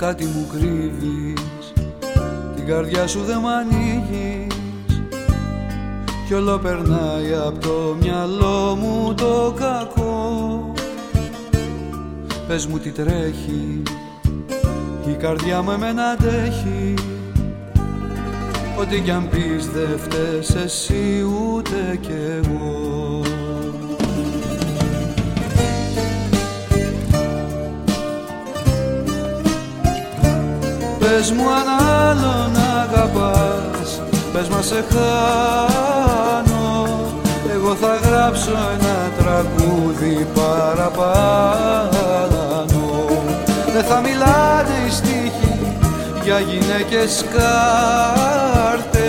Κάτι μου κρύβεις. Την καρδιά σου δεν μ' ανοίγεις. Κι όλο περνάει από το μυαλό μου το κακό. Πες μου τι τρέχει. Η καρδιά μου εμένα αντέχει. Ό,τι κι αν πεις δε φταίς εσύ ούτε κι εγώ Πες μου αν άλλον αγαπάς. Πες μας σε χάνω. Εγώ θα γράψω ένα τραγούδι παραπάνω. Δεν θα μιλάνε οι στίχοι για γυναίκες κάρτες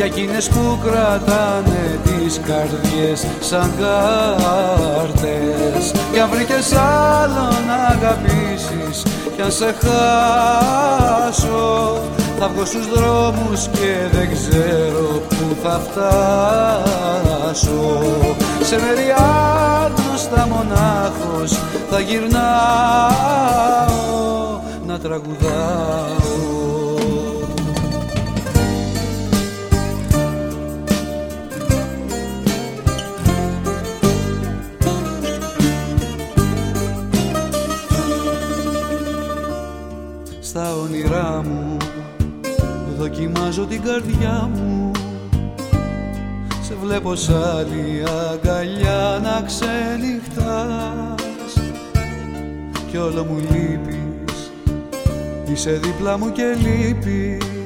για εκείνες που κρατάνε τις καρδιές σαν κάρτες. Κι αν βρήκες άλλον να αγαπήσεις κι αν σε χάσω θα βγω στους δρόμους και δεν ξέρω που θα φτάσω. Σε μέρη άγνωστα μονάχος θα γυρνάω να τραγουδάω όνειρά μου. Δοκιμάζω την καρδιά μου. Σε βλέπω σ' άλλη αγκαλιά να ξενυχτάς. Κι όλο μου λείπεις, είσαι δίπλα μου και λείπεις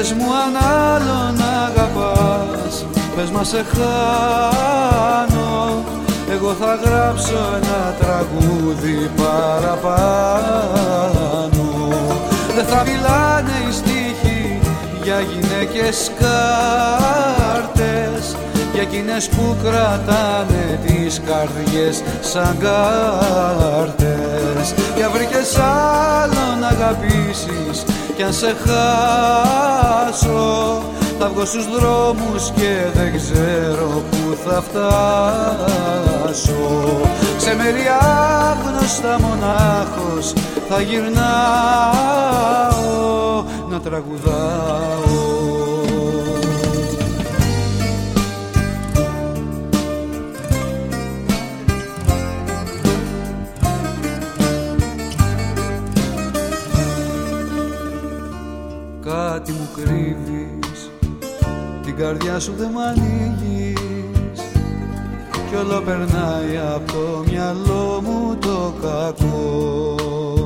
Πες μου αν άλλον αγαπάς. Πες μας σε χάνω. Εγώ θα γράψω ένα τραγούδι παραπάνω. Δεν θα μιλάνε οι στίχοι για γυναίκες κάρτες. Για εκείνες που κρατάνε τις καρδιές σαν κάρτες. Για βρήκες άλλο να αγαπήσεις κι αν σε χάσω θα βγω στους δρόμους και δεν ξέρω που θα φτάσω. Σε μέρη άγνωστα μονάχος θα γυρνάω να τραγουδάω Κάτι μου κρύβεις. Την καρδιά σου δεν μ' ανοίγεις. Κι όλο περνάει από το μυαλό μου το κακό